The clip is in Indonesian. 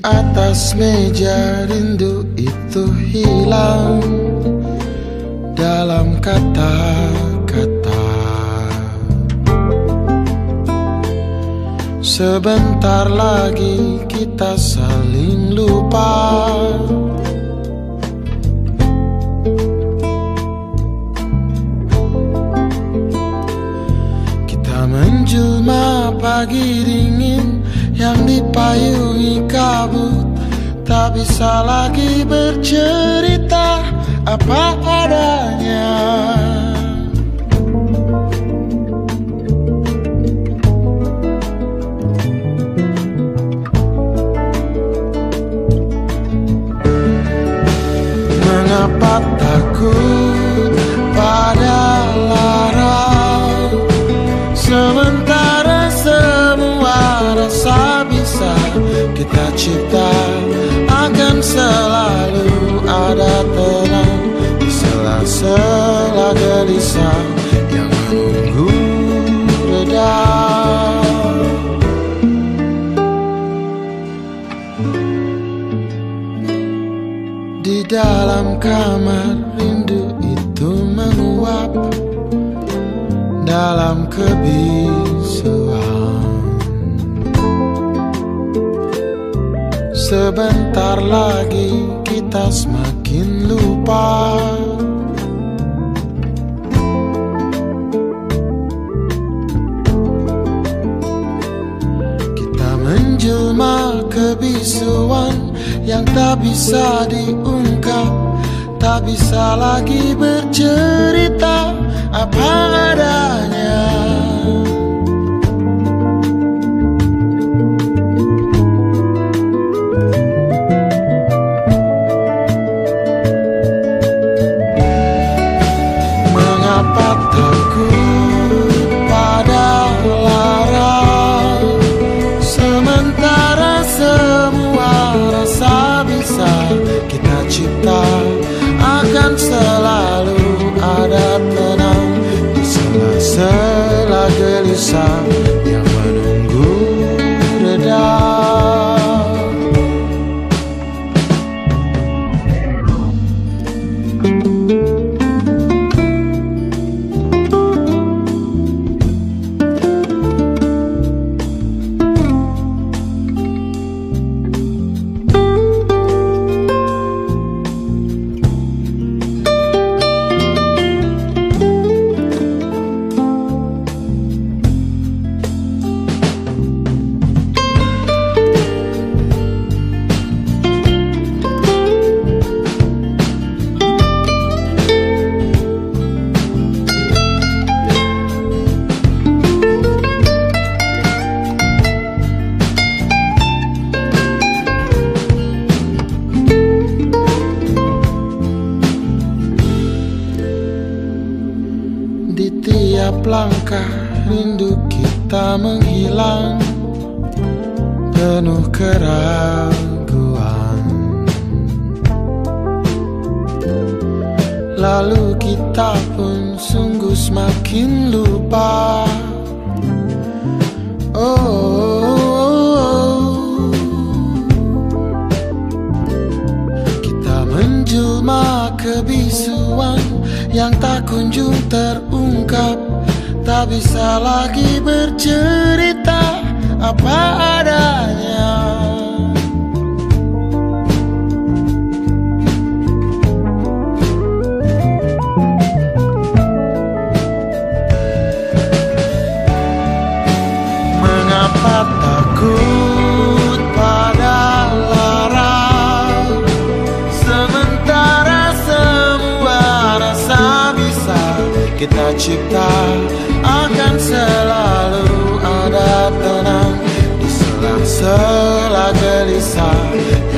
atas meja rindu itu hilang dalam kata-kata. Sebentar lagi kita saling lupa. Kita menjelma pagi dingin yang dipayungi kabut. Tak bisa lagi bercerita cipta Akan selalu ada tenang Di sela-sela gelisah yang menunggu reda. Di dalam kamar rindu itu menguap Dalam kebisuan Sebentar lagi kita semakin lupa. Kita menjelma kebisuan yang tak bisa diungkap. Tak bisa lagi bercerita apa adanya langkah rindu kita menghilang. Penuh keraguan. Lalu kita pun sungguh semakin lupa. Oh, oh, oh. Kita menjelma kebisuan yang tak kunjung terungkap Tak bisa lagi bercerita kita cipta Akan selalu ada tenang Di sela-sela gelisah